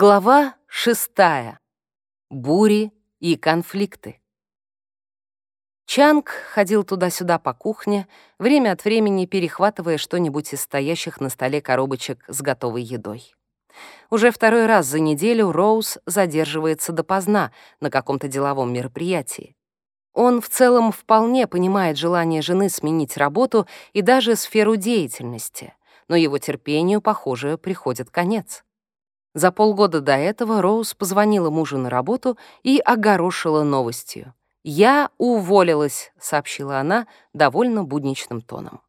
Глава шестая. Бури и конфликты. Чанг ходил туда-сюда по кухне, время от времени перехватывая что-нибудь из стоящих на столе коробочек с готовой едой. Уже второй раз за неделю Роуз задерживается допоздна на каком-то деловом мероприятии. Он в целом вполне понимает желание жены сменить работу и даже сферу деятельности, но его терпению, похоже, приходит конец. За полгода до этого Роуз позвонила мужу на работу и огорошила новостью. «Я уволилась», — сообщила она довольно будничным тоном.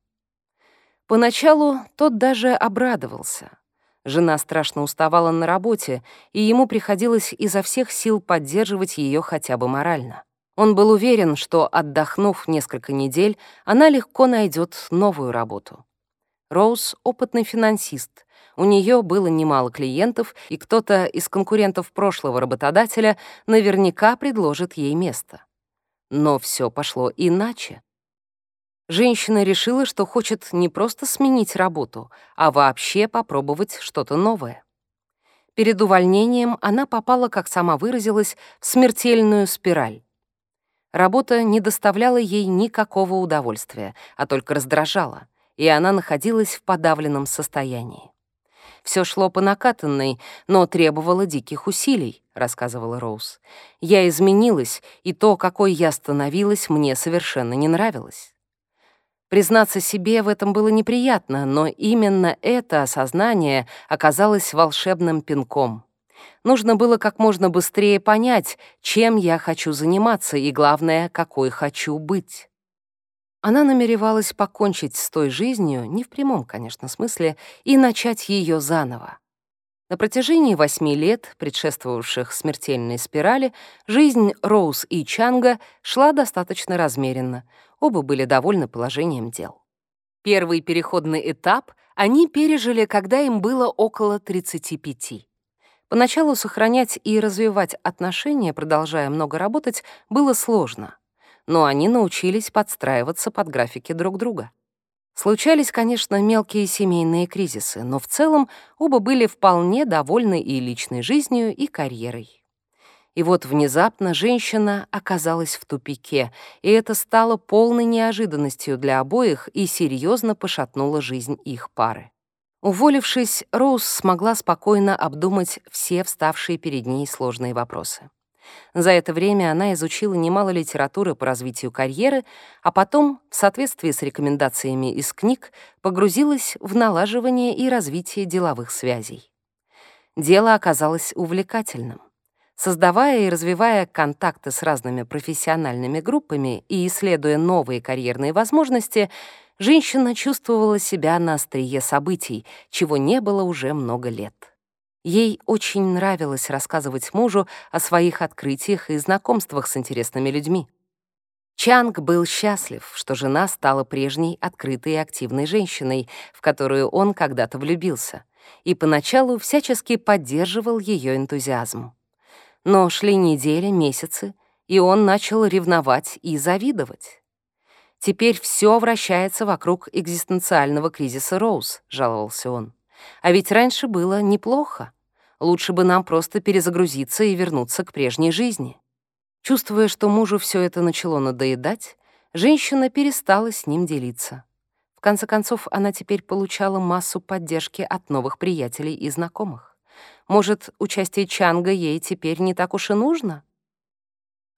Поначалу тот даже обрадовался. Жена страшно уставала на работе, и ему приходилось изо всех сил поддерживать ее хотя бы морально. Он был уверен, что, отдохнув несколько недель, она легко найдет новую работу. Роуз — опытный финансист, у нее было немало клиентов, и кто-то из конкурентов прошлого работодателя наверняка предложит ей место. Но все пошло иначе. Женщина решила, что хочет не просто сменить работу, а вообще попробовать что-то новое. Перед увольнением она попала, как сама выразилась, в смертельную спираль. Работа не доставляла ей никакого удовольствия, а только раздражала, и она находилась в подавленном состоянии. Все шло по накатанной, но требовало диких усилий, рассказывала Роуз. Я изменилась, и то, какой я становилась, мне совершенно не нравилось. Признаться себе в этом было неприятно, но именно это осознание оказалось волшебным пинком. Нужно было как можно быстрее понять, чем я хочу заниматься и, главное, какой хочу быть. Она намеревалась покончить с той жизнью, не в прямом, конечно, смысле, и начать ее заново. На протяжении восьми лет, предшествовавших смертельной спирали, жизнь Роуз и Чанга шла достаточно размеренно. Оба были довольны положением дел. Первый переходный этап они пережили, когда им было около 35. Поначалу сохранять и развивать отношения, продолжая много работать, было сложно но они научились подстраиваться под графики друг друга. Случались, конечно, мелкие семейные кризисы, но в целом оба были вполне довольны и личной жизнью, и карьерой. И вот внезапно женщина оказалась в тупике, и это стало полной неожиданностью для обоих и серьезно пошатнуло жизнь их пары. Уволившись, Роуз смогла спокойно обдумать все вставшие перед ней сложные вопросы. За это время она изучила немало литературы по развитию карьеры, а потом, в соответствии с рекомендациями из книг, погрузилась в налаживание и развитие деловых связей. Дело оказалось увлекательным. Создавая и развивая контакты с разными профессиональными группами и исследуя новые карьерные возможности, женщина чувствовала себя на острие событий, чего не было уже много лет. Ей очень нравилось рассказывать мужу о своих открытиях и знакомствах с интересными людьми. Чанг был счастлив, что жена стала прежней открытой и активной женщиной, в которую он когда-то влюбился, и поначалу всячески поддерживал ее энтузиазм. Но шли недели, месяцы, и он начал ревновать и завидовать. «Теперь все вращается вокруг экзистенциального кризиса Роуз», — жаловался он. А ведь раньше было неплохо. Лучше бы нам просто перезагрузиться и вернуться к прежней жизни. Чувствуя, что мужу все это начало надоедать, женщина перестала с ним делиться. В конце концов, она теперь получала массу поддержки от новых приятелей и знакомых. Может, участие Чанга ей теперь не так уж и нужно?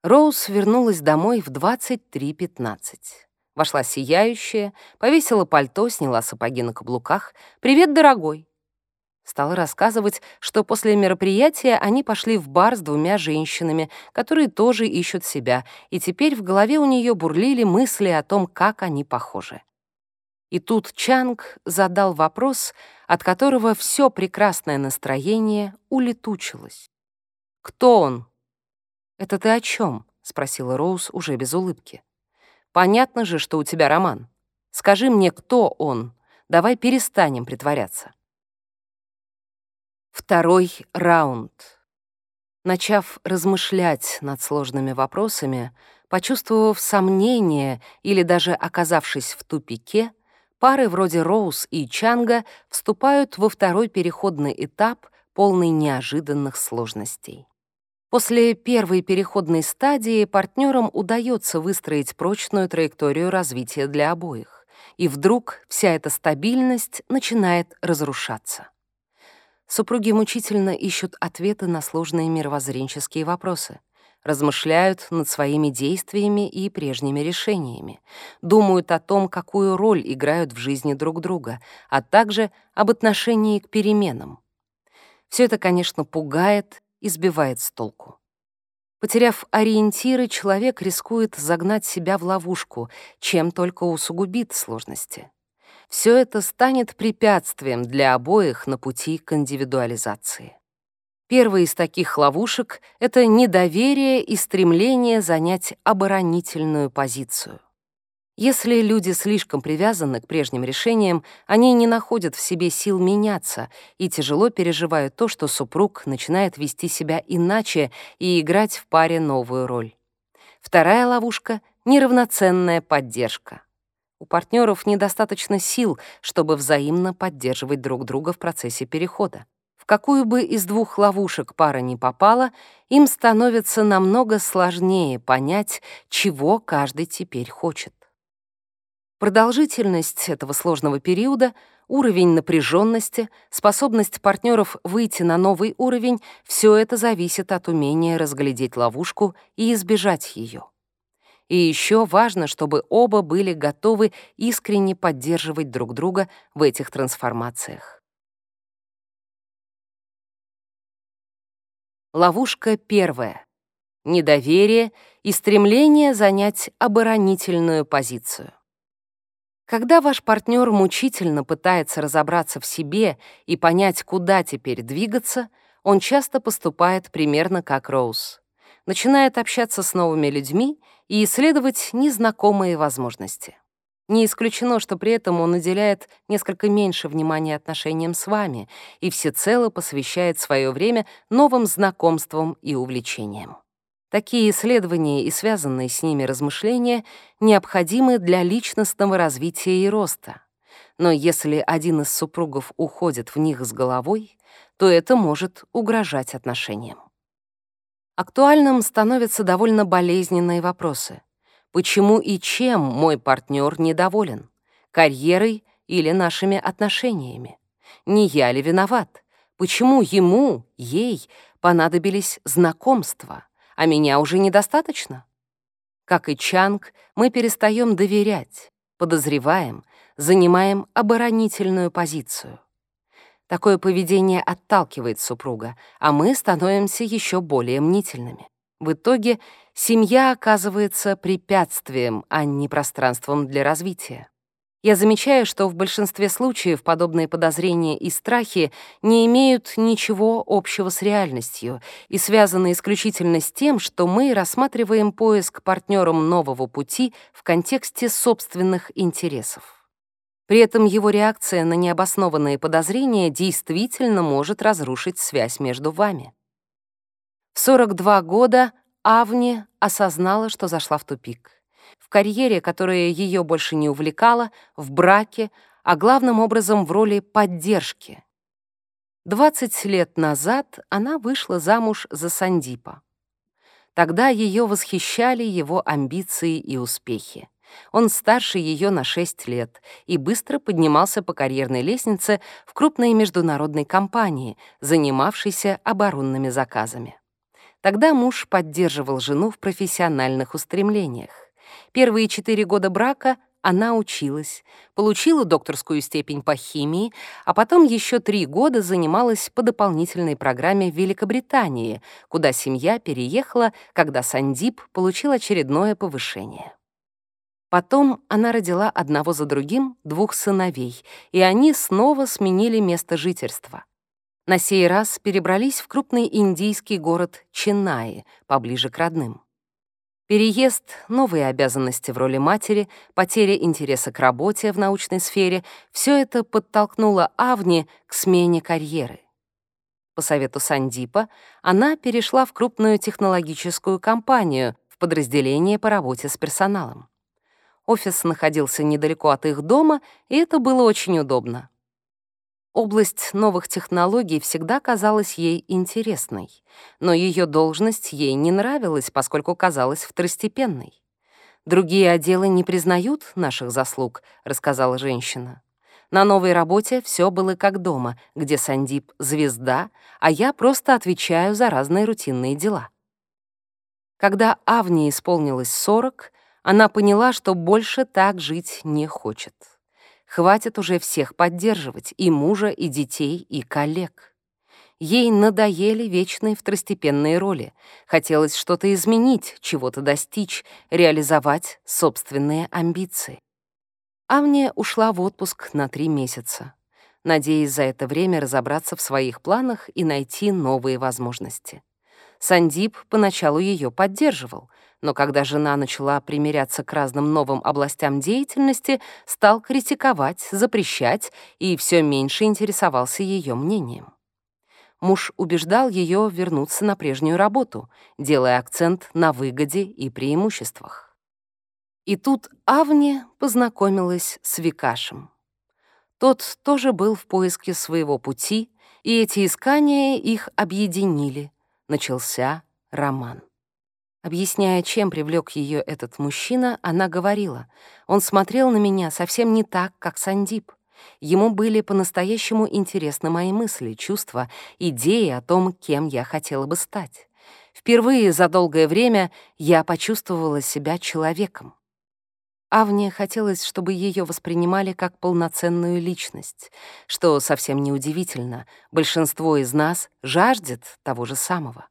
Роуз вернулась домой в 23.15. Вошла сияющая, повесила пальто, сняла сапоги на каблуках. «Привет, дорогой!» Стала рассказывать, что после мероприятия они пошли в бар с двумя женщинами, которые тоже ищут себя, и теперь в голове у нее бурлили мысли о том, как они похожи. И тут Чанг задал вопрос, от которого все прекрасное настроение улетучилось. «Кто он?» «Это ты о чем? спросила Роуз уже без улыбки. Понятно же, что у тебя роман. Скажи мне, кто он? Давай перестанем притворяться. Второй раунд. Начав размышлять над сложными вопросами, почувствовав сомнение или даже оказавшись в тупике, пары вроде Роуз и Чанга вступают во второй переходный этап полный неожиданных сложностей. После первой переходной стадии партнерам удается выстроить прочную траекторию развития для обоих, и вдруг вся эта стабильность начинает разрушаться. Супруги мучительно ищут ответы на сложные мировоззренческие вопросы, размышляют над своими действиями и прежними решениями, думают о том, какую роль играют в жизни друг друга, а также об отношении к переменам. Все это, конечно, пугает и сбивает с толку. Потеряв ориентиры, человек рискует загнать себя в ловушку, чем только усугубит сложности. Все это станет препятствием для обоих на пути к индивидуализации. Первый из таких ловушек — это недоверие и стремление занять оборонительную позицию. Если люди слишком привязаны к прежним решениям, они не находят в себе сил меняться и тяжело переживают то, что супруг начинает вести себя иначе и играть в паре новую роль. Вторая ловушка — неравноценная поддержка. У партнеров недостаточно сил, чтобы взаимно поддерживать друг друга в процессе перехода. В какую бы из двух ловушек пара не попала, им становится намного сложнее понять, чего каждый теперь хочет. Продолжительность этого сложного периода, уровень напряженности, способность партнеров выйти на новый уровень — все это зависит от умения разглядеть ловушку и избежать ее. И еще важно, чтобы оба были готовы искренне поддерживать друг друга в этих трансформациях. Ловушка первая. Недоверие и стремление занять оборонительную позицию. Когда ваш партнер мучительно пытается разобраться в себе и понять, куда теперь двигаться, он часто поступает примерно как Роуз. Начинает общаться с новыми людьми и исследовать незнакомые возможности. Не исключено, что при этом он уделяет несколько меньше внимания отношениям с вами и всецело посвящает свое время новым знакомствам и увлечениям. Такие исследования и связанные с ними размышления необходимы для личностного развития и роста. Но если один из супругов уходит в них с головой, то это может угрожать отношениям. Актуальным становятся довольно болезненные вопросы. Почему и чем мой партнер недоволен? Карьерой или нашими отношениями? Не я ли виноват? Почему ему, ей понадобились знакомства? а меня уже недостаточно? Как и Чанг, мы перестаем доверять, подозреваем, занимаем оборонительную позицию. Такое поведение отталкивает супруга, а мы становимся еще более мнительными. В итоге семья оказывается препятствием, а не пространством для развития. Я замечаю, что в большинстве случаев подобные подозрения и страхи не имеют ничего общего с реальностью и связаны исключительно с тем, что мы рассматриваем поиск партнером нового пути в контексте собственных интересов. При этом его реакция на необоснованные подозрения действительно может разрушить связь между вами. В 42 года Авни осознала, что зашла в тупик карьере, которая ее больше не увлекала, в браке, а главным образом в роли поддержки. 20 лет назад она вышла замуж за Сандипа. Тогда ее восхищали его амбиции и успехи. Он старше ее на 6 лет и быстро поднимался по карьерной лестнице в крупной международной компании, занимавшейся оборонными заказами. Тогда муж поддерживал жену в профессиональных устремлениях. Первые четыре года брака она училась, получила докторскую степень по химии, а потом еще три года занималась по дополнительной программе в Великобритании, куда семья переехала, когда Сандип получил очередное повышение. Потом она родила одного за другим двух сыновей, и они снова сменили место жительства. На сей раз перебрались в крупный индийский город Ченнаи, поближе к родным. Переезд, новые обязанности в роли матери, потеря интереса к работе в научной сфере — все это подтолкнуло Авни к смене карьеры. По совету Сандипа она перешла в крупную технологическую компанию в подразделение по работе с персоналом. Офис находился недалеко от их дома, и это было очень удобно. Область новых технологий всегда казалась ей интересной, но ее должность ей не нравилась, поскольку казалась второстепенной. «Другие отделы не признают наших заслуг», — рассказала женщина. На новой работе все было как дома, где Сандип — звезда, а я просто отвечаю за разные рутинные дела. Когда Авне исполнилось 40, она поняла, что больше так жить не хочет. Хватит уже всех поддерживать, и мужа, и детей, и коллег. Ей надоели вечные второстепенные роли. Хотелось что-то изменить, чего-то достичь, реализовать собственные амбиции. Авния ушла в отпуск на три месяца, надеясь за это время разобраться в своих планах и найти новые возможности. Сандип поначалу ее поддерживал, но когда жена начала примиряться к разным новым областям деятельности, стал критиковать, запрещать и все меньше интересовался ее мнением. Муж убеждал ее вернуться на прежнюю работу, делая акцент на выгоде и преимуществах. И тут Авни познакомилась с Викашем. Тот тоже был в поиске своего пути, и эти искания их объединили — начался роман. Объясняя, чем привлек ее этот мужчина, она говорила, он смотрел на меня совсем не так, как Сандип. Ему были по-настоящему интересны мои мысли, чувства, идеи о том, кем я хотела бы стать. Впервые за долгое время я почувствовала себя человеком. Авне хотелось, чтобы ее воспринимали как полноценную личность, что совсем неудивительно, большинство из нас жаждет того же самого.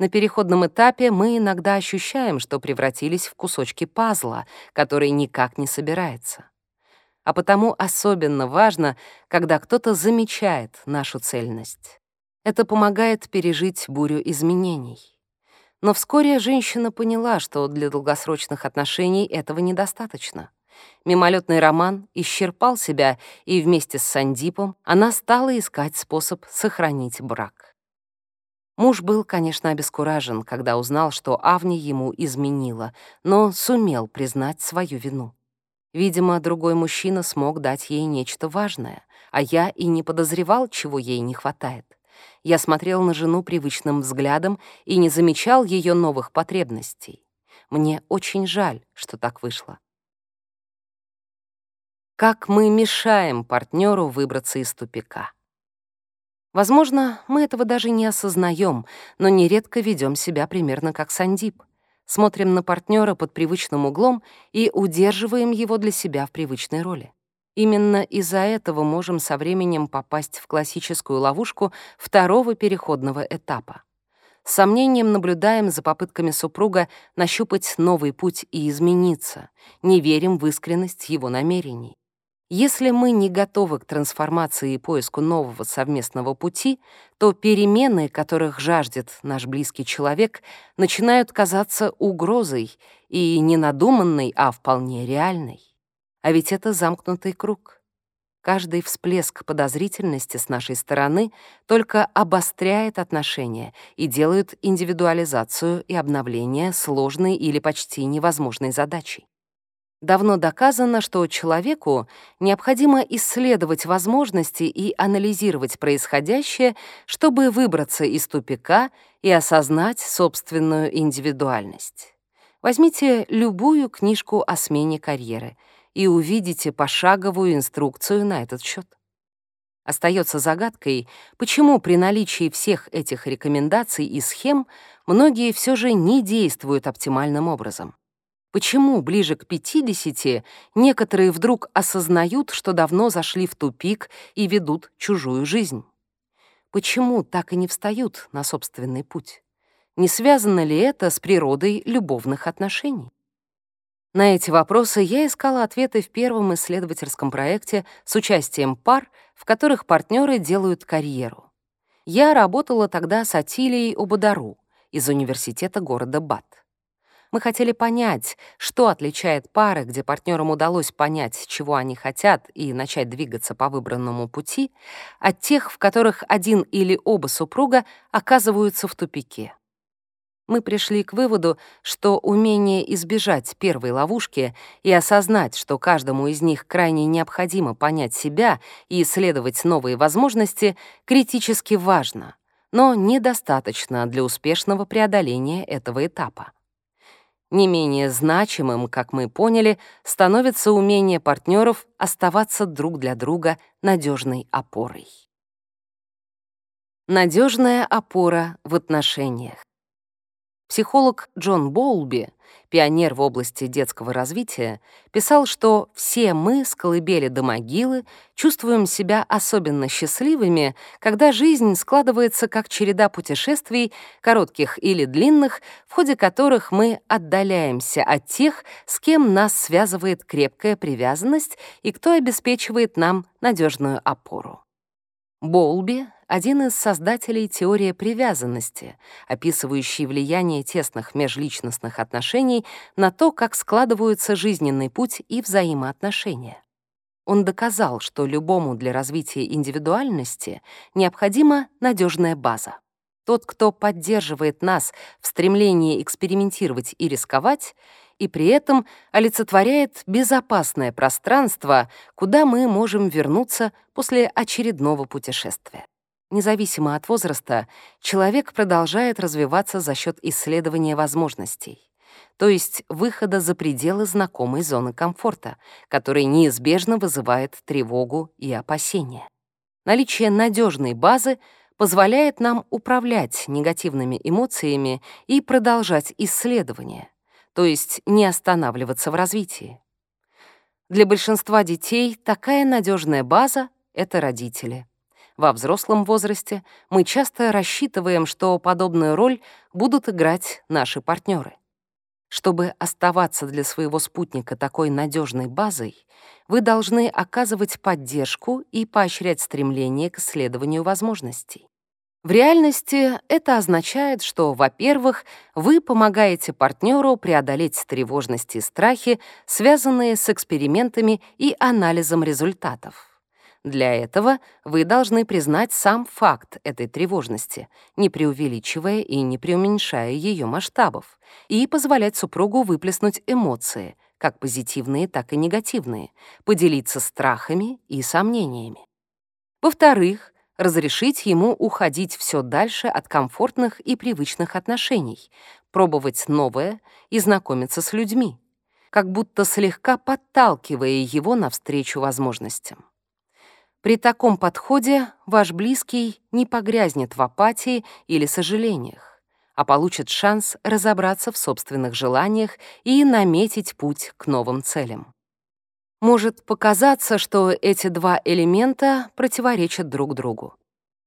На переходном этапе мы иногда ощущаем, что превратились в кусочки пазла, который никак не собирается. А потому особенно важно, когда кто-то замечает нашу цельность. Это помогает пережить бурю изменений. Но вскоре женщина поняла, что для долгосрочных отношений этого недостаточно. Мимолетный роман исчерпал себя, и вместе с Сандипом она стала искать способ сохранить брак. Муж был, конечно, обескуражен, когда узнал, что Авни ему изменила, но сумел признать свою вину. Видимо, другой мужчина смог дать ей нечто важное, а я и не подозревал, чего ей не хватает. Я смотрел на жену привычным взглядом и не замечал ее новых потребностей. Мне очень жаль, что так вышло. Как мы мешаем партнеру выбраться из тупика? Возможно, мы этого даже не осознаем, но нередко ведем себя примерно как Сандип. Смотрим на партнера под привычным углом и удерживаем его для себя в привычной роли. Именно из-за этого можем со временем попасть в классическую ловушку второго переходного этапа. С сомнением наблюдаем за попытками супруга нащупать новый путь и измениться, не верим в искренность его намерений. Если мы не готовы к трансформации и поиску нового совместного пути, то перемены, которых жаждет наш близкий человек, начинают казаться угрозой и не надуманной, а вполне реальной. А ведь это замкнутый круг. Каждый всплеск подозрительности с нашей стороны только обостряет отношения и делает индивидуализацию и обновление сложной или почти невозможной задачей. Давно доказано, что человеку необходимо исследовать возможности и анализировать происходящее, чтобы выбраться из тупика и осознать собственную индивидуальность. Возьмите любую книжку о смене карьеры — и увидите пошаговую инструкцию на этот счет. Остается загадкой, почему при наличии всех этих рекомендаций и схем многие все же не действуют оптимальным образом. Почему ближе к 50 некоторые вдруг осознают, что давно зашли в тупик и ведут чужую жизнь? Почему так и не встают на собственный путь? Не связано ли это с природой любовных отношений? На эти вопросы я искала ответы в первом исследовательском проекте с участием пар, в которых партнеры делают карьеру. Я работала тогда с Атилией Обудару из университета города Бат. Мы хотели понять, что отличает пары, где партнерам удалось понять, чего они хотят, и начать двигаться по выбранному пути, от тех, в которых один или оба супруга оказываются в тупике. Мы пришли к выводу, что умение избежать первой ловушки и осознать, что каждому из них крайне необходимо понять себя и исследовать новые возможности, критически важно, но недостаточно для успешного преодоления этого этапа. Не менее значимым, как мы поняли, становится умение партнеров оставаться друг для друга надежной опорой. Надежная опора в отношениях. Психолог Джон Боулби, пионер в области детского развития, писал, что все мы с колыбели до могилы чувствуем себя особенно счастливыми, когда жизнь складывается как череда путешествий, коротких или длинных, в ходе которых мы отдаляемся от тех, с кем нас связывает крепкая привязанность и кто обеспечивает нам надежную опору. Боулби один из создателей теории привязанности, описывающей влияние тесных межличностных отношений на то, как складываются жизненный путь и взаимоотношения. Он доказал, что любому для развития индивидуальности необходима надежная база. Тот, кто поддерживает нас в стремлении экспериментировать и рисковать, и при этом олицетворяет безопасное пространство, куда мы можем вернуться после очередного путешествия. Независимо от возраста, человек продолжает развиваться за счет исследования возможностей, то есть выхода за пределы знакомой зоны комфорта, который неизбежно вызывает тревогу и опасения. Наличие надежной базы позволяет нам управлять негативными эмоциями и продолжать исследования, то есть не останавливаться в развитии. Для большинства детей такая надежная база — это родители — во взрослом возрасте мы часто рассчитываем, что подобную роль будут играть наши партнеры. Чтобы оставаться для своего спутника такой надежной базой, вы должны оказывать поддержку и поощрять стремление к исследованию возможностей. В реальности это означает, что, во-первых, вы помогаете партнеру преодолеть тревожности и страхи, связанные с экспериментами и анализом результатов. Для этого вы должны признать сам факт этой тревожности, не преувеличивая и не преуменьшая ее масштабов, и позволять супругу выплеснуть эмоции, как позитивные, так и негативные, поделиться страхами и сомнениями. Во-вторых, разрешить ему уходить все дальше от комфортных и привычных отношений, пробовать новое и знакомиться с людьми, как будто слегка подталкивая его навстречу возможностям. При таком подходе ваш близкий не погрязнет в апатии или сожалениях, а получит шанс разобраться в собственных желаниях и наметить путь к новым целям. Может показаться, что эти два элемента противоречат друг другу.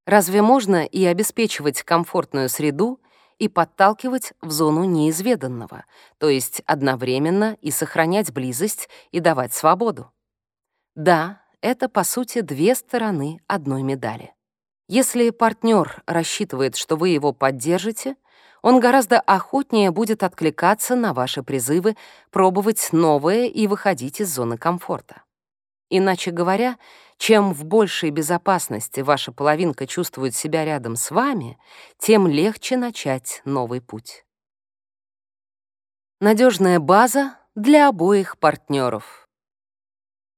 Разве можно и обеспечивать комфортную среду, и подталкивать в зону неизведанного, то есть одновременно и сохранять близость и давать свободу? Да, это, по сути, две стороны одной медали. Если партнер рассчитывает, что вы его поддержите, он гораздо охотнее будет откликаться на ваши призывы, пробовать новое и выходить из зоны комфорта. Иначе говоря, чем в большей безопасности ваша половинка чувствует себя рядом с вами, тем легче начать новый путь. Надежная база для обоих партнеров.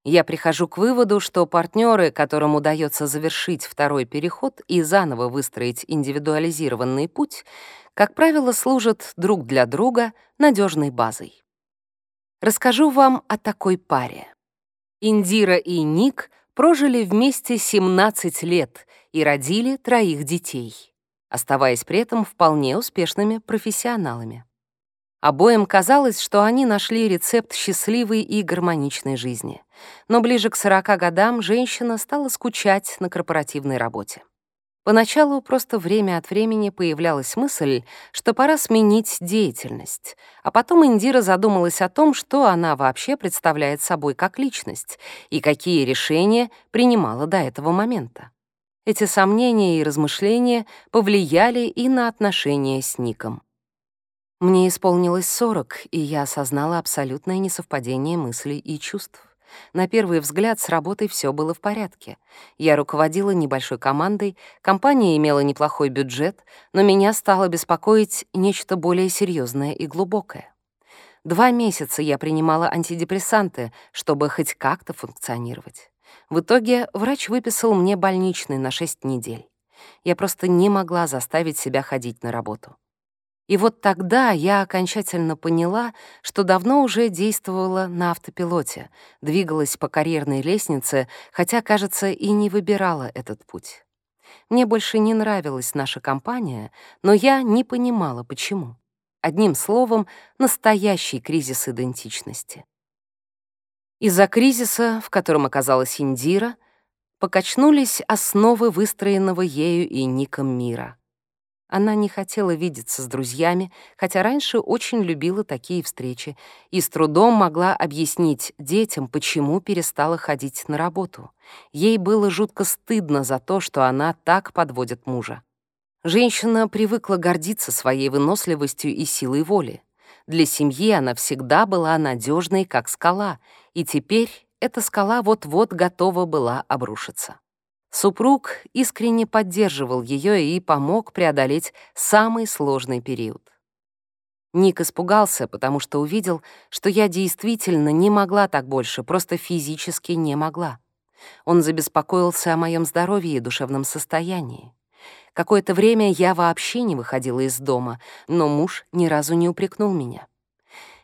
Я прихожу к выводу, что партнеры, которым удается завершить второй переход и заново выстроить индивидуализированный путь, как правило, служат друг для друга надежной базой. Расскажу вам о такой паре. Индира и Ник прожили вместе 17 лет и родили троих детей, оставаясь при этом вполне успешными профессионалами. Обоим казалось, что они нашли рецепт счастливой и гармоничной жизни. Но ближе к 40 годам женщина стала скучать на корпоративной работе. Поначалу просто время от времени появлялась мысль, что пора сменить деятельность, а потом Индира задумалась о том, что она вообще представляет собой как личность и какие решения принимала до этого момента. Эти сомнения и размышления повлияли и на отношения с Ником. Мне исполнилось 40, и я осознала абсолютное несовпадение мыслей и чувств. На первый взгляд с работой все было в порядке. Я руководила небольшой командой, компания имела неплохой бюджет, но меня стало беспокоить нечто более серьезное и глубокое. Два месяца я принимала антидепрессанты, чтобы хоть как-то функционировать. В итоге врач выписал мне больничный на 6 недель. Я просто не могла заставить себя ходить на работу. И вот тогда я окончательно поняла, что давно уже действовала на автопилоте, двигалась по карьерной лестнице, хотя, кажется, и не выбирала этот путь. Мне больше не нравилась наша компания, но я не понимала, почему. Одним словом, настоящий кризис идентичности. Из-за кризиса, в котором оказалась Индира, покачнулись основы выстроенного ею и Ником мира — она не хотела видеться с друзьями, хотя раньше очень любила такие встречи и с трудом могла объяснить детям, почему перестала ходить на работу. Ей было жутко стыдно за то, что она так подводит мужа. Женщина привыкла гордиться своей выносливостью и силой воли. Для семьи она всегда была надежной, как скала, и теперь эта скала вот-вот готова была обрушиться. Супруг искренне поддерживал ее и помог преодолеть самый сложный период. Ник испугался, потому что увидел, что я действительно не могла так больше, просто физически не могла. Он забеспокоился о моем здоровье и душевном состоянии. Какое-то время я вообще не выходила из дома, но муж ни разу не упрекнул меня.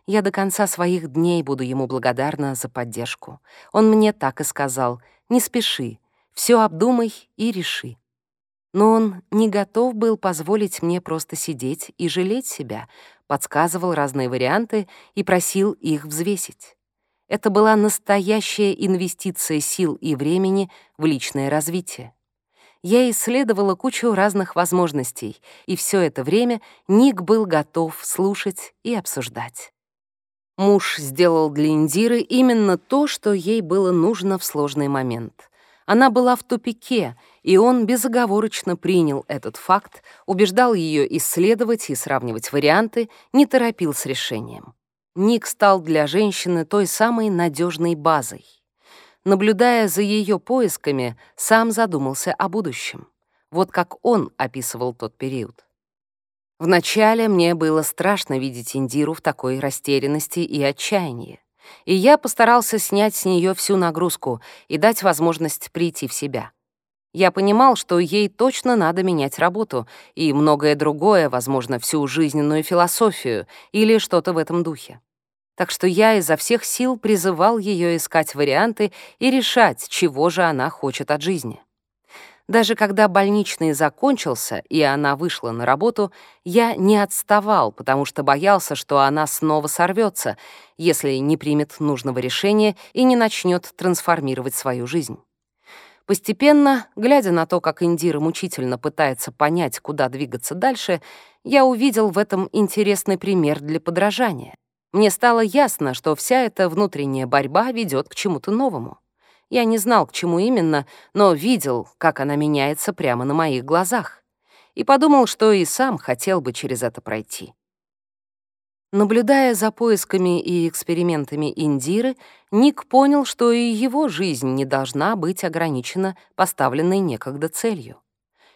Я до конца своих дней буду ему благодарна за поддержку. Он мне так и сказал «Не спеши, все обдумай и реши. Но он не готов был позволить мне просто сидеть и жалеть себя, подсказывал разные варианты и просил их взвесить. Это была настоящая инвестиция сил и времени в личное развитие. Я исследовала кучу разных возможностей, и все это время Ник был готов слушать и обсуждать. Муж сделал для Индиры именно то, что ей было нужно в сложный момент. Она была в тупике, и он безоговорочно принял этот факт, убеждал ее исследовать и сравнивать варианты, не торопил с решением. Ник стал для женщины той самой надежной базой. Наблюдая за ее поисками, сам задумался о будущем. Вот как он описывал тот период. Вначале мне было страшно видеть Индиру в такой растерянности и отчаянии и я постарался снять с нее всю нагрузку и дать возможность прийти в себя. Я понимал, что ей точно надо менять работу и многое другое, возможно, всю жизненную философию или что-то в этом духе. Так что я изо всех сил призывал ее искать варианты и решать, чего же она хочет от жизни. Даже когда больничный закончился, и она вышла на работу, я не отставал, потому что боялся, что она снова сорвется, если не примет нужного решения и не начнет трансформировать свою жизнь. Постепенно, глядя на то, как Индира мучительно пытается понять, куда двигаться дальше, я увидел в этом интересный пример для подражания. Мне стало ясно, что вся эта внутренняя борьба ведет к чему-то новому. Я не знал, к чему именно, но видел, как она меняется прямо на моих глазах. И подумал, что и сам хотел бы через это пройти. Наблюдая за поисками и экспериментами Индиры, Ник понял, что и его жизнь не должна быть ограничена поставленной некогда целью.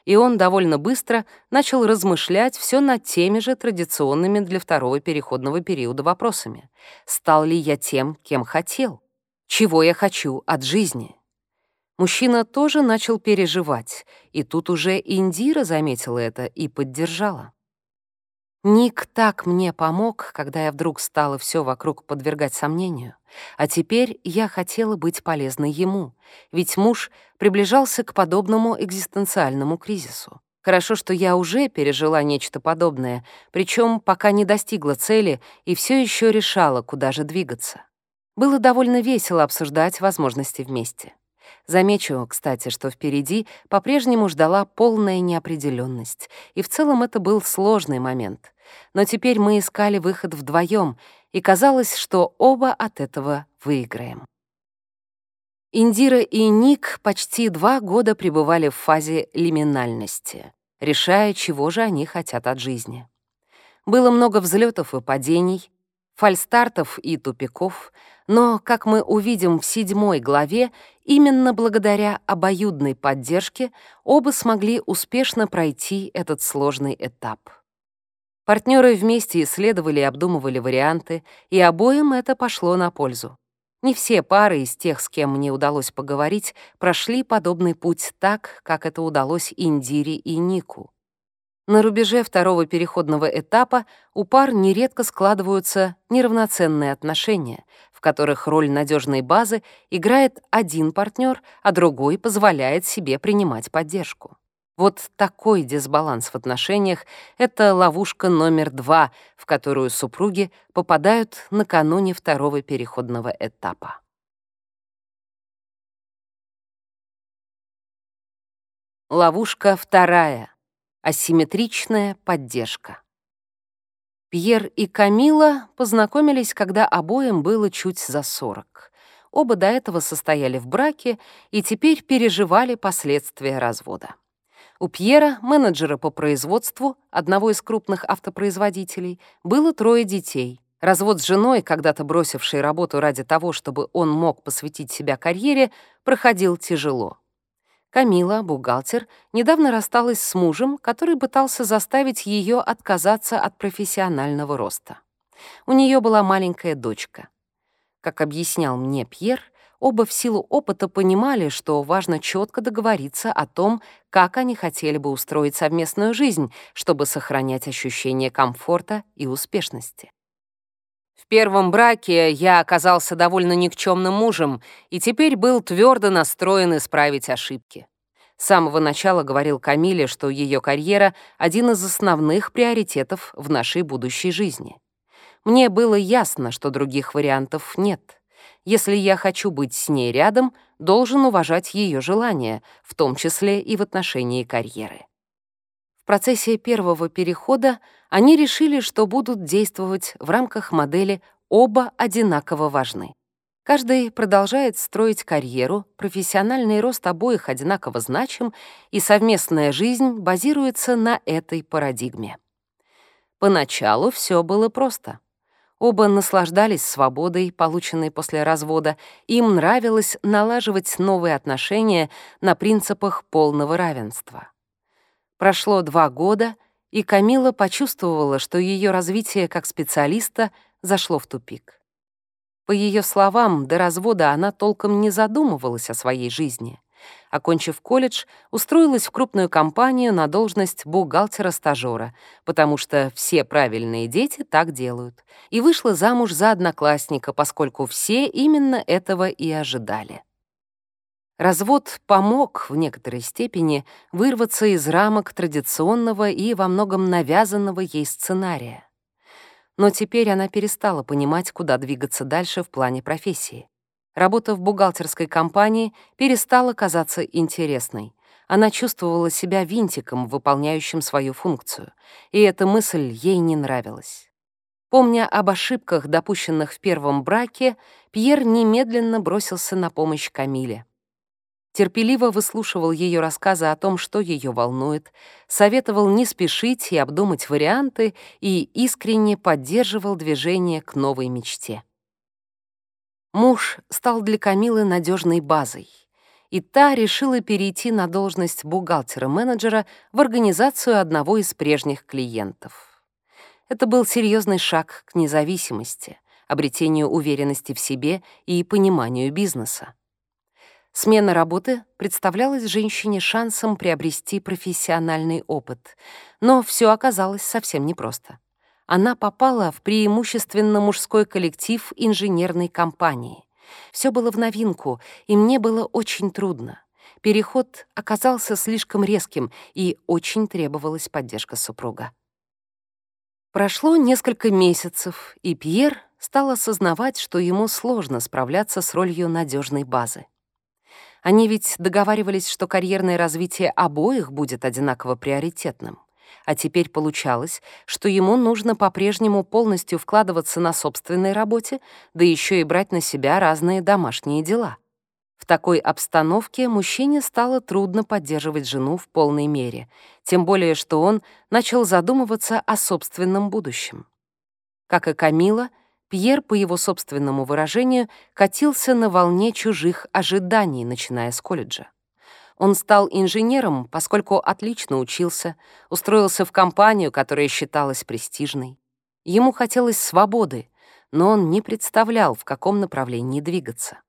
И он довольно быстро начал размышлять все над теми же традиционными для второго переходного периода вопросами. Стал ли я тем, кем хотел? Чего я хочу от жизни. Мужчина тоже начал переживать, и тут уже Индира заметила это и поддержала. Ник так мне помог, когда я вдруг стала все вокруг подвергать сомнению. А теперь я хотела быть полезной ему, ведь муж приближался к подобному экзистенциальному кризису. Хорошо, что я уже пережила нечто подобное, причем пока не достигла цели и все еще решала, куда же двигаться. Было довольно весело обсуждать возможности вместе. Замечу, кстати, что впереди по-прежнему ждала полная неопределенность, и в целом это был сложный момент. Но теперь мы искали выход вдвоем, и казалось, что оба от этого выиграем. Индира и Ник почти два года пребывали в фазе лиминальности, решая, чего же они хотят от жизни. Было много взлетов и падений, фальстартов и тупиков, но, как мы увидим в седьмой главе, именно благодаря обоюдной поддержке оба смогли успешно пройти этот сложный этап. Партнеры вместе исследовали и обдумывали варианты, и обоим это пошло на пользу. Не все пары из тех, с кем мне удалось поговорить, прошли подобный путь так, как это удалось Индире и Нику. На рубеже второго переходного этапа у пар нередко складываются неравноценные отношения, в которых роль надежной базы играет один партнер, а другой позволяет себе принимать поддержку. Вот такой дисбаланс в отношениях — это ловушка номер два, в которую супруги попадают накануне второго переходного этапа. Ловушка вторая. Асимметричная поддержка. Пьер и Камила познакомились, когда обоим было чуть за 40. Оба до этого состояли в браке и теперь переживали последствия развода. У Пьера, менеджера по производству, одного из крупных автопроизводителей, было трое детей. Развод с женой, когда-то бросившей работу ради того, чтобы он мог посвятить себя карьере, проходил тяжело. Камила, бухгалтер, недавно рассталась с мужем, который пытался заставить ее отказаться от профессионального роста. У нее была маленькая дочка. Как объяснял мне Пьер, Оба в силу опыта понимали, что важно четко договориться о том, как они хотели бы устроить совместную жизнь, чтобы сохранять ощущение комфорта и успешности. В первом браке я оказался довольно никчемным мужем и теперь был твердо настроен исправить ошибки. С самого начала говорил Камиле, что ее карьера — один из основных приоритетов в нашей будущей жизни. Мне было ясно, что других вариантов нет. Если я хочу быть с ней рядом, должен уважать ее желания, в том числе и в отношении карьеры. Процессе первого перехода они решили, что будут действовать в рамках модели «оба одинаково важны». Каждый продолжает строить карьеру, профессиональный рост обоих одинаково значим, и совместная жизнь базируется на этой парадигме. Поначалу все было просто — Оба наслаждались свободой, полученной после развода. Им нравилось налаживать новые отношения на принципах полного равенства. Прошло два года, и Камила почувствовала, что ее развитие как специалиста зашло в тупик. По ее словам, до развода она толком не задумывалась о своей жизни. Окончив колледж, устроилась в крупную компанию на должность бухгалтера-стажера, потому что все правильные дети так делают, и вышла замуж за одноклассника, поскольку все именно этого и ожидали. Развод помог в некоторой степени вырваться из рамок традиционного и во многом навязанного ей сценария. Но теперь она перестала понимать, куда двигаться дальше в плане профессии. Работа в бухгалтерской компании перестала казаться интересной. Она чувствовала себя винтиком, выполняющим свою функцию, и эта мысль ей не нравилась. Помня об ошибках, допущенных в первом браке, Пьер немедленно бросился на помощь Камиле. Терпеливо выслушивал ее рассказы о том, что ее волнует, советовал не спешить и обдумать варианты и искренне поддерживал движение к новой мечте. Муж стал для Камилы надежной базой, и та решила перейти на должность бухгалтера-менеджера в организацию одного из прежних клиентов. Это был серьезный шаг к независимости, обретению уверенности в себе и пониманию бизнеса. Смена работы представлялась женщине шансом приобрести профессиональный опыт, но все оказалось совсем непросто она попала в преимущественно мужской коллектив инженерной компании. Все было в новинку, и мне было очень трудно. Переход оказался слишком резким, и очень требовалась поддержка супруга. Прошло несколько месяцев, и Пьер стал осознавать, что ему сложно справляться с ролью надежной базы. Они ведь договаривались, что карьерное развитие обоих будет одинаково приоритетным а теперь получалось, что ему нужно по-прежнему полностью вкладываться на собственной работе, да еще и брать на себя разные домашние дела. В такой обстановке мужчине стало трудно поддерживать жену в полной мере, тем более что он начал задумываться о собственном будущем. Как и Камила, Пьер, по его собственному выражению, катился на волне чужих ожиданий, начиная с колледжа. Он стал инженером, поскольку отлично учился, устроился в компанию, которая считалась престижной. Ему хотелось свободы, но он не представлял, в каком направлении двигаться.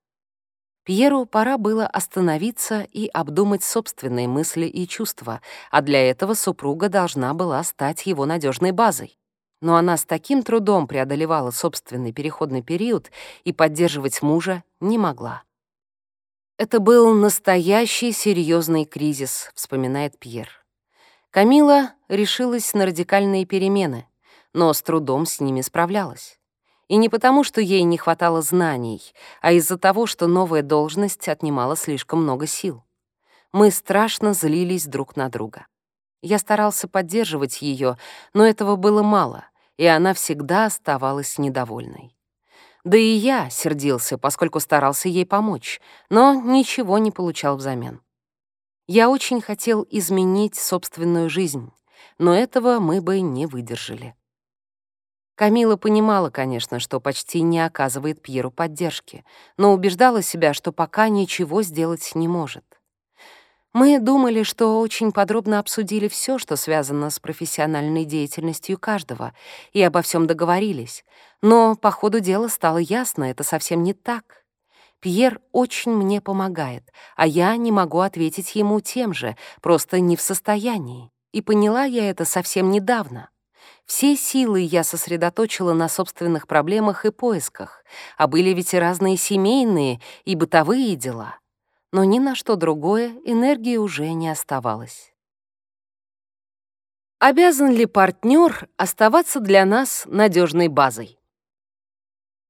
Пьеру пора было остановиться и обдумать собственные мысли и чувства, а для этого супруга должна была стать его надежной базой. Но она с таким трудом преодолевала собственный переходный период и поддерживать мужа не могла. «Это был настоящий серьезный кризис», — вспоминает Пьер. Камила решилась на радикальные перемены, но с трудом с ними справлялась. И не потому, что ей не хватало знаний, а из-за того, что новая должность отнимала слишком много сил. Мы страшно злились друг на друга. Я старался поддерживать ее, но этого было мало, и она всегда оставалась недовольной. Да и я сердился, поскольку старался ей помочь, но ничего не получал взамен. Я очень хотел изменить собственную жизнь, но этого мы бы не выдержали. Камила понимала, конечно, что почти не оказывает Пьеру поддержки, но убеждала себя, что пока ничего сделать не может. Мы думали, что очень подробно обсудили все, что связано с профессиональной деятельностью каждого, и обо всем договорились. Но по ходу дела стало ясно, это совсем не так. Пьер очень мне помогает, а я не могу ответить ему тем же, просто не в состоянии. И поняла я это совсем недавно. Все силы я сосредоточила на собственных проблемах и поисках, а были ведь и разные семейные и бытовые дела. Но ни на что другое энергии уже не оставалось. Обязан ли партнер оставаться для нас надежной базой?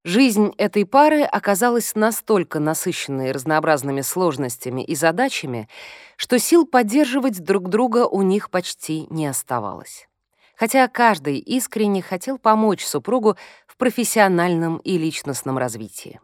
Жизнь этой пары оказалась настолько насыщенной разнообразными сложностями и задачами, что сил поддерживать друг друга у них почти не оставалось хотя каждый искренне хотел помочь супругу в профессиональном и личностном развитии.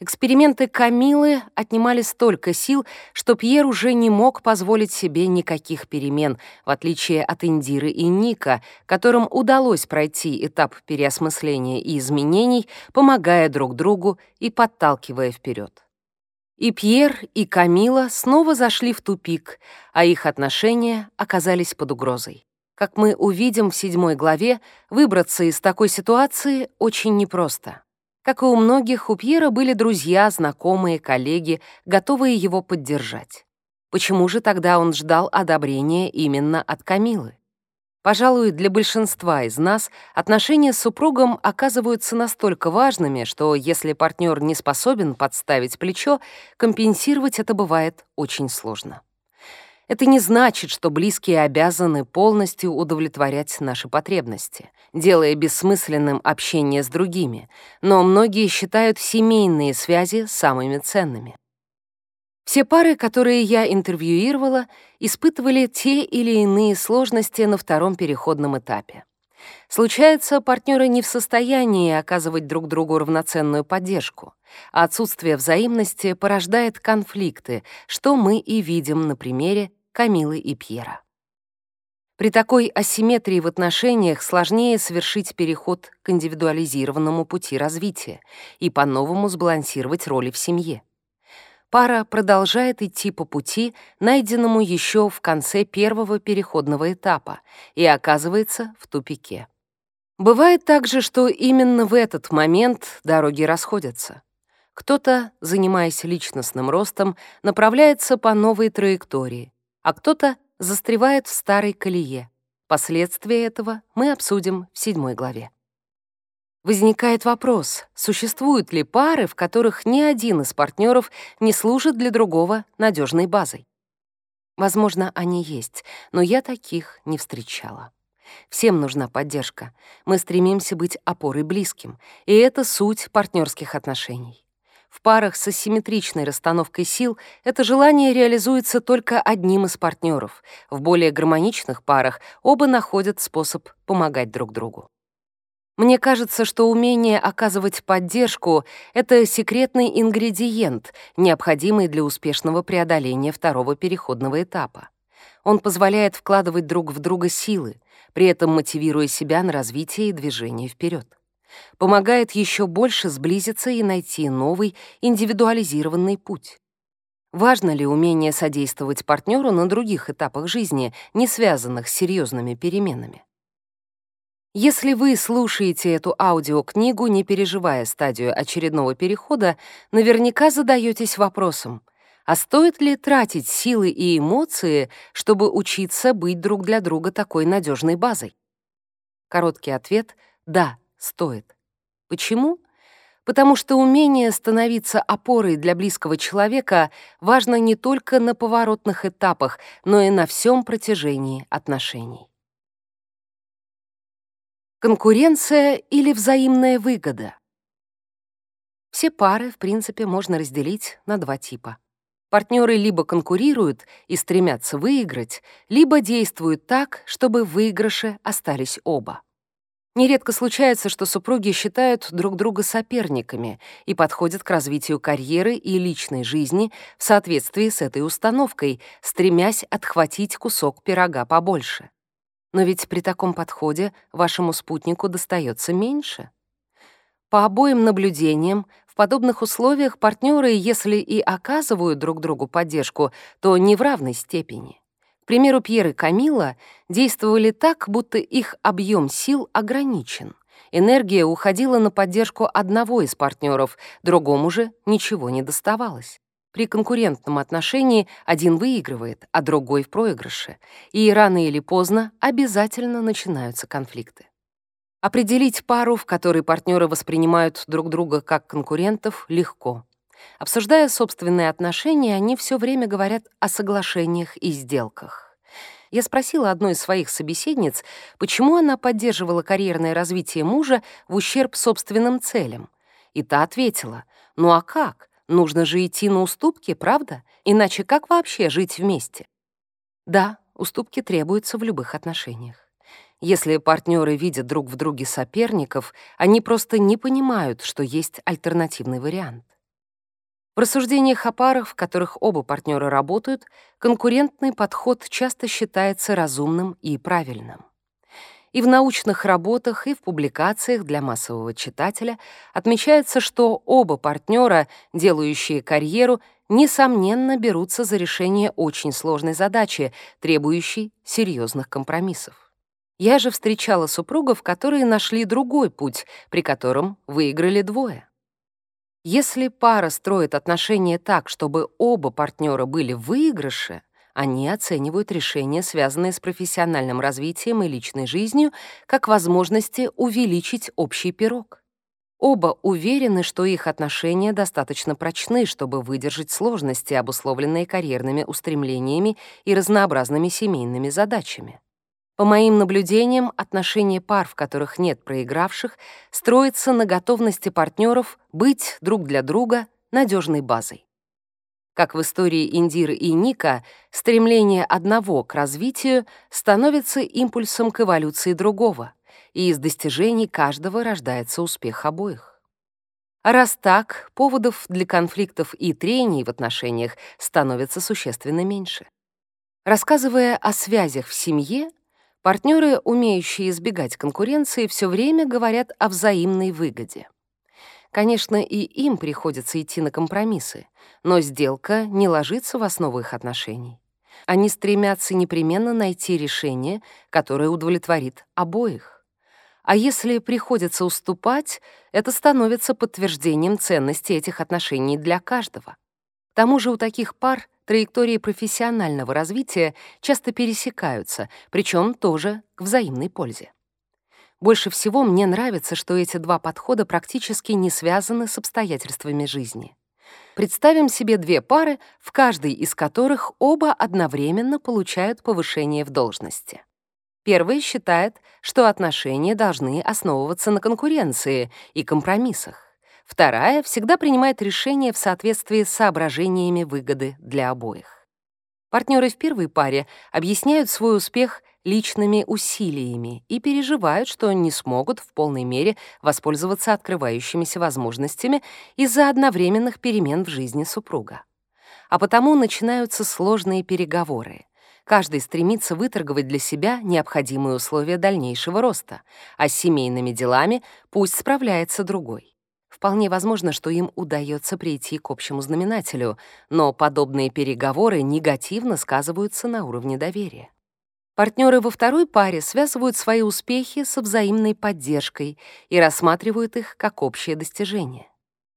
Эксперименты Камилы отнимали столько сил, что Пьер уже не мог позволить себе никаких перемен, в отличие от Индиры и Ника, которым удалось пройти этап переосмысления и изменений, помогая друг другу и подталкивая вперед. И Пьер, и Камила снова зашли в тупик, а их отношения оказались под угрозой. Как мы увидим в седьмой главе, выбраться из такой ситуации очень непросто. Как и у многих, у Пьера были друзья, знакомые, коллеги, готовые его поддержать. Почему же тогда он ждал одобрения именно от Камилы? Пожалуй, для большинства из нас отношения с супругом оказываются настолько важными, что если партнер не способен подставить плечо, компенсировать это бывает очень сложно. Это не значит, что близкие обязаны полностью удовлетворять наши потребности, делая бессмысленным общение с другими, но многие считают семейные связи самыми ценными. Все пары, которые я интервьюировала, испытывали те или иные сложности на втором переходном этапе. Случается, партнеры не в состоянии оказывать друг другу равноценную поддержку, а отсутствие взаимности порождает конфликты, что мы и видим на примере Камилы и Пьера. При такой асимметрии в отношениях сложнее совершить переход к индивидуализированному пути развития и по-новому сбалансировать роли в семье. Пара продолжает идти по пути, найденному еще в конце первого переходного этапа, и оказывается в тупике. Бывает также, что именно в этот момент дороги расходятся. Кто-то, занимаясь личностным ростом, направляется по новой траектории, а кто-то застревает в старой колее. Последствия этого мы обсудим в седьмой главе. Возникает вопрос, существуют ли пары, в которых ни один из партнеров не служит для другого надежной базой? Возможно, они есть, но я таких не встречала. Всем нужна поддержка. Мы стремимся быть опорой близким, и это суть партнерских отношений. В парах с асимметричной расстановкой сил это желание реализуется только одним из партнеров. В более гармоничных парах оба находят способ помогать друг другу. Мне кажется, что умение оказывать поддержку — это секретный ингредиент, необходимый для успешного преодоления второго переходного этапа. Он позволяет вкладывать друг в друга силы, при этом мотивируя себя на развитие и движение вперед. Помогает еще больше сблизиться и найти новый индивидуализированный путь. Важно ли умение содействовать партнеру на других этапах жизни, не связанных с серьезными переменами? Если вы слушаете эту аудиокнигу, не переживая стадию очередного перехода, наверняка задаетесь вопросом, а стоит ли тратить силы и эмоции, чтобы учиться быть друг для друга такой надежной базой? Короткий ответ — да, стоит. Почему? Потому что умение становиться опорой для близкого человека важно не только на поворотных этапах, но и на всем протяжении отношений. Конкуренция или взаимная выгода? Все пары, в принципе, можно разделить на два типа. Партнеры либо конкурируют и стремятся выиграть, либо действуют так, чтобы в выигрыше остались оба. Нередко случается, что супруги считают друг друга соперниками и подходят к развитию карьеры и личной жизни в соответствии с этой установкой, стремясь отхватить кусок пирога побольше. Но ведь при таком подходе вашему спутнику достается меньше. По обоим наблюдениям, в подобных условиях партнеры, если и оказывают друг другу поддержку, то не в равной степени. Примеру, Пьер и Камила действовали так, будто их объем сил ограничен. Энергия уходила на поддержку одного из партнеров, другому же ничего не доставалось. При конкурентном отношении один выигрывает, а другой в проигрыше, и рано или поздно обязательно начинаются конфликты. Определить пару, в которой партнеры воспринимают друг друга как конкурентов, легко. Обсуждая собственные отношения, они все время говорят о соглашениях и сделках. Я спросила одной из своих собеседниц, почему она поддерживала карьерное развитие мужа в ущерб собственным целям. И та ответила, ну а как? Нужно же идти на уступки, правда? Иначе как вообще жить вместе? Да, уступки требуются в любых отношениях. Если партнеры видят друг в друге соперников, они просто не понимают, что есть альтернативный вариант. В рассуждениях о парах, в которых оба партнера работают, конкурентный подход часто считается разумным и правильным. И в научных работах, и в публикациях для массового читателя отмечается, что оба партнера, делающие карьеру, несомненно берутся за решение очень сложной задачи, требующей серьезных компромиссов. Я же встречала супругов, которые нашли другой путь, при котором выиграли двое. Если пара строит отношения так, чтобы оба партнера были в выигрыше, они оценивают решения, связанные с профессиональным развитием и личной жизнью, как возможности увеличить общий пирог. Оба уверены, что их отношения достаточно прочны, чтобы выдержать сложности, обусловленные карьерными устремлениями и разнообразными семейными задачами. По моим наблюдениям, отношения пар, в которых нет проигравших, строятся на готовности партнеров быть друг для друга надежной базой. Как в истории Индиры и Ника, стремление одного к развитию становится импульсом к эволюции другого, и из достижений каждого рождается успех обоих. Раз так, поводов для конфликтов и трений в отношениях становится существенно меньше. Рассказывая о связях в семье, партнеры, умеющие избегать конкуренции, все время говорят о взаимной выгоде. Конечно, и им приходится идти на компромиссы, но сделка не ложится в основу их отношений. Они стремятся непременно найти решение, которое удовлетворит обоих. А если приходится уступать, это становится подтверждением ценности этих отношений для каждого. К тому же у таких пар траектории профессионального развития часто пересекаются, причем тоже к взаимной пользе. Больше всего мне нравится, что эти два подхода практически не связаны с обстоятельствами жизни. Представим себе две пары, в каждой из которых оба одновременно получают повышение в должности. Первый считает, что отношения должны основываться на конкуренции и компромиссах. Вторая всегда принимает решения в соответствии с соображениями выгоды для обоих. Партнеры в первой паре объясняют свой успех личными усилиями и переживают, что не смогут в полной мере воспользоваться открывающимися возможностями из-за одновременных перемен в жизни супруга. А потому начинаются сложные переговоры. Каждый стремится выторговать для себя необходимые условия дальнейшего роста, а с семейными делами пусть справляется другой. Вполне возможно, что им удается прийти к общему знаменателю, но подобные переговоры негативно сказываются на уровне доверия. Партнеры во второй паре связывают свои успехи со взаимной поддержкой и рассматривают их как общее достижение.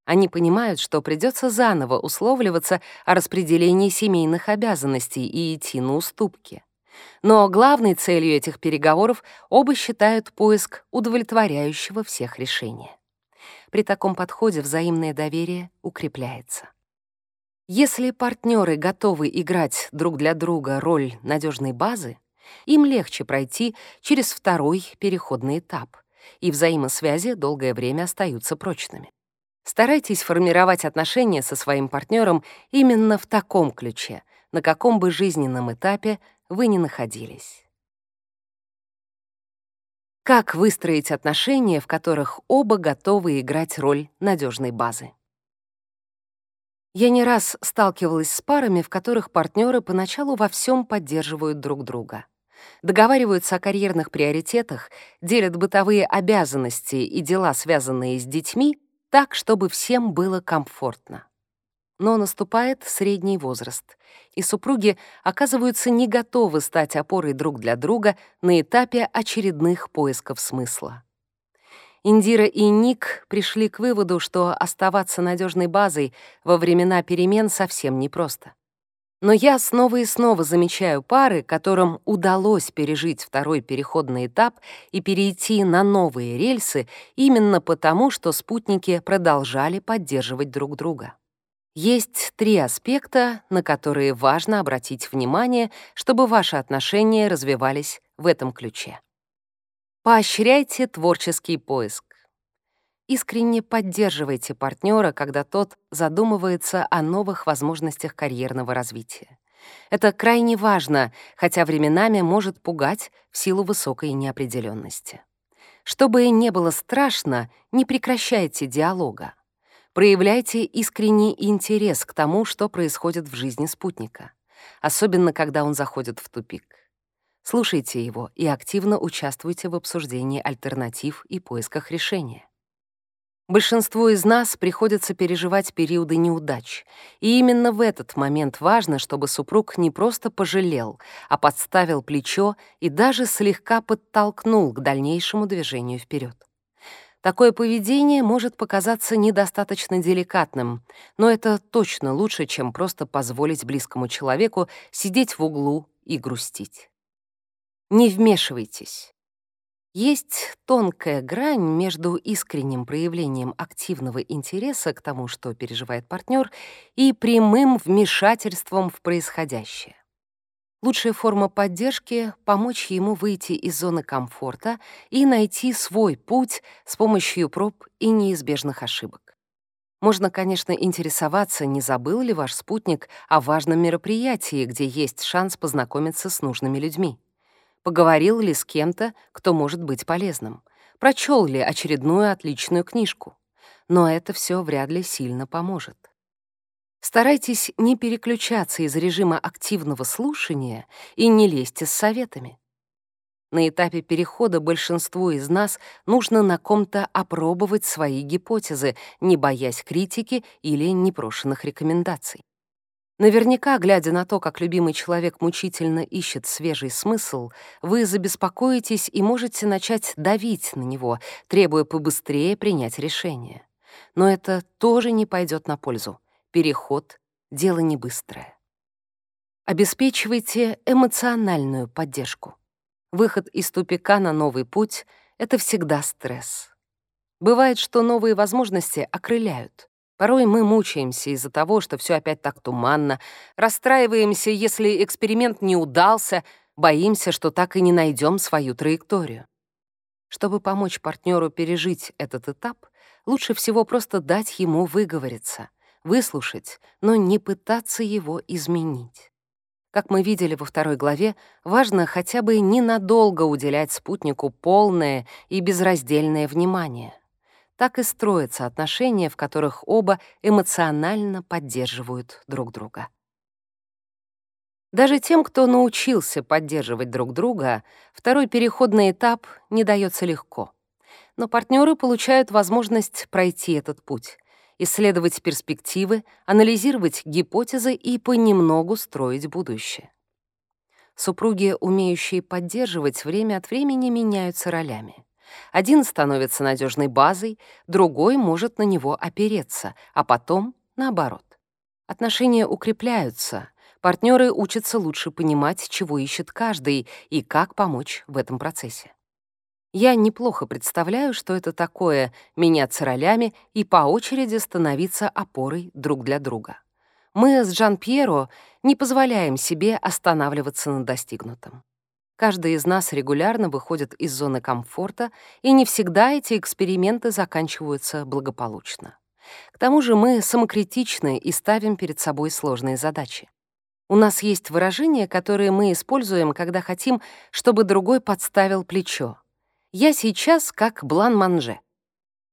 Они понимают, что придется заново условливаться о распределении семейных обязанностей и идти на уступки. Но главной целью этих переговоров оба считают поиск удовлетворяющего всех решения. При таком подходе взаимное доверие укрепляется. Если партнеры готовы играть друг для друга роль надежной базы, им легче пройти через второй переходный этап, и взаимосвязи долгое время остаются прочными. Старайтесь формировать отношения со своим партнером именно в таком ключе, на каком бы жизненном этапе вы ни находились. Как выстроить отношения, в которых оба готовы играть роль надежной базы? Я не раз сталкивалась с парами, в которых партнеры поначалу во всем поддерживают друг друга договариваются о карьерных приоритетах, делят бытовые обязанности и дела, связанные с детьми, так, чтобы всем было комфортно. Но наступает средний возраст, и супруги оказываются не готовы стать опорой друг для друга на этапе очередных поисков смысла. Индира и Ник пришли к выводу, что оставаться надежной базой во времена перемен совсем непросто. Но я снова и снова замечаю пары, которым удалось пережить второй переходный этап и перейти на новые рельсы именно потому, что спутники продолжали поддерживать друг друга. Есть три аспекта, на которые важно обратить внимание, чтобы ваши отношения развивались в этом ключе. Поощряйте творческий поиск. Искренне поддерживайте партнера, когда тот задумывается о новых возможностях карьерного развития. Это крайне важно, хотя временами может пугать в силу высокой неопределенности. Чтобы не было страшно, не прекращайте диалога. Проявляйте искренний интерес к тому, что происходит в жизни спутника, особенно когда он заходит в тупик. Слушайте его и активно участвуйте в обсуждении альтернатив и поисках решения. Большинству из нас приходится переживать периоды неудач, и именно в этот момент важно, чтобы супруг не просто пожалел, а подставил плечо и даже слегка подтолкнул к дальнейшему движению вперед. Такое поведение может показаться недостаточно деликатным, но это точно лучше, чем просто позволить близкому человеку сидеть в углу и грустить. Не вмешивайтесь. Есть тонкая грань между искренним проявлением активного интереса к тому, что переживает партнер, и прямым вмешательством в происходящее. Лучшая форма поддержки — помочь ему выйти из зоны комфорта и найти свой путь с помощью проб и неизбежных ошибок. Можно, конечно, интересоваться, не забыл ли ваш спутник о важном мероприятии, где есть шанс познакомиться с нужными людьми поговорил ли с кем-то, кто может быть полезным, прочел ли очередную отличную книжку. Но это все вряд ли сильно поможет. Старайтесь не переключаться из режима активного слушания и не лезьте с советами. На этапе перехода большинству из нас нужно на ком-то опробовать свои гипотезы, не боясь критики или непрошенных рекомендаций. Наверняка, глядя на то, как любимый человек мучительно ищет свежий смысл, вы забеспокоитесь и можете начать давить на него, требуя побыстрее принять решение. Но это тоже не пойдет на пользу. Переход — дело не быстрое. Обеспечивайте эмоциональную поддержку. Выход из тупика на новый путь — это всегда стресс. Бывает, что новые возможности окрыляют. Порой мы мучаемся из-за того, что все опять так туманно, расстраиваемся, если эксперимент не удался, боимся, что так и не найдем свою траекторию. Чтобы помочь партнеру пережить этот этап, лучше всего просто дать ему выговориться, выслушать, но не пытаться его изменить. Как мы видели во второй главе, важно хотя бы ненадолго уделять спутнику полное и безраздельное внимание так и строятся отношения, в которых оба эмоционально поддерживают друг друга. Даже тем, кто научился поддерживать друг друга, второй переходный этап не дается легко. Но партнеры получают возможность пройти этот путь, исследовать перспективы, анализировать гипотезы и понемногу строить будущее. Супруги, умеющие поддерживать, время от времени меняются ролями. Один становится надежной базой, другой может на него опереться, а потом наоборот. Отношения укрепляются, партнеры учатся лучше понимать, чего ищет каждый и как помочь в этом процессе. Я неплохо представляю, что это такое — меняться ролями и по очереди становиться опорой друг для друга. Мы с Жан-Пьеро не позволяем себе останавливаться на достигнутом. Каждый из нас регулярно выходит из зоны комфорта, и не всегда эти эксперименты заканчиваются благополучно. К тому же мы самокритичны и ставим перед собой сложные задачи. У нас есть выражения, которые мы используем, когда хотим, чтобы другой подставил плечо. «Я сейчас как блан-манже».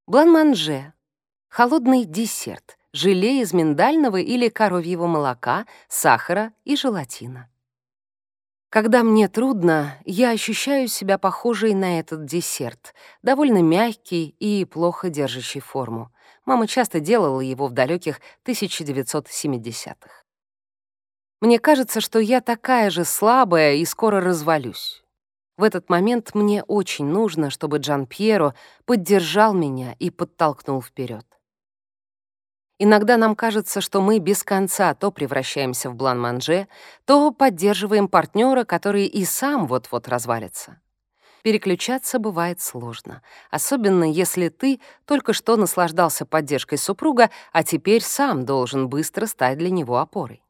Блан-манже — холодный десерт, желе из миндального или коровьего молока, сахара и желатина. Когда мне трудно, я ощущаю себя похожей на этот десерт, довольно мягкий и плохо держащий форму. Мама часто делала его в далеких 1970-х. Мне кажется, что я такая же слабая и скоро развалюсь. В этот момент мне очень нужно, чтобы Джан Пьеро поддержал меня и подтолкнул вперед. Иногда нам кажется, что мы без конца то превращаемся в блан-манже, то поддерживаем партнера, который и сам вот-вот развалится. Переключаться бывает сложно, особенно если ты только что наслаждался поддержкой супруга, а теперь сам должен быстро стать для него опорой.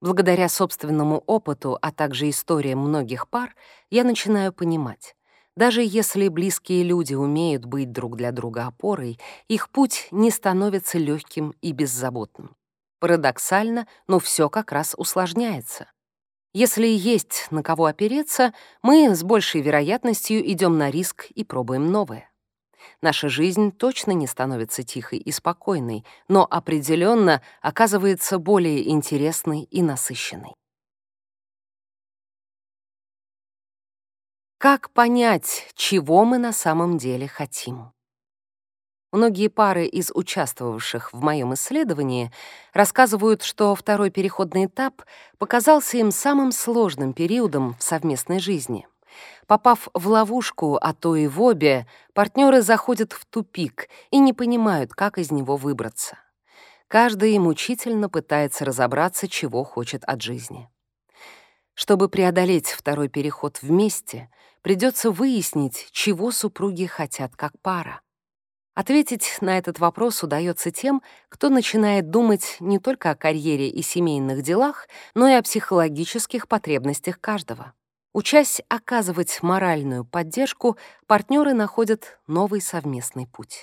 Благодаря собственному опыту, а также историям многих пар, я начинаю понимать, даже если близкие люди умеют быть друг для друга опорой, их путь не становится легким и беззаботным. Парадоксально, но все как раз усложняется. Если есть на кого опереться, мы с большей вероятностью идем на риск и пробуем новое. Наша жизнь точно не становится тихой и спокойной, но определенно оказывается более интересной и насыщенной. Как понять, чего мы на самом деле хотим? Многие пары из участвовавших в моем исследовании рассказывают, что второй переходный этап показался им самым сложным периодом в совместной жизни. Попав в ловушку, а то и в обе, партнеры заходят в тупик и не понимают, как из него выбраться. Каждый мучительно пытается разобраться, чего хочет от жизни. Чтобы преодолеть второй переход вместе, придется выяснить, чего супруги хотят как пара. Ответить на этот вопрос удается тем, кто начинает думать не только о карьере и семейных делах, но и о психологических потребностях каждого. Учась оказывать моральную поддержку, партнеры находят новый совместный путь.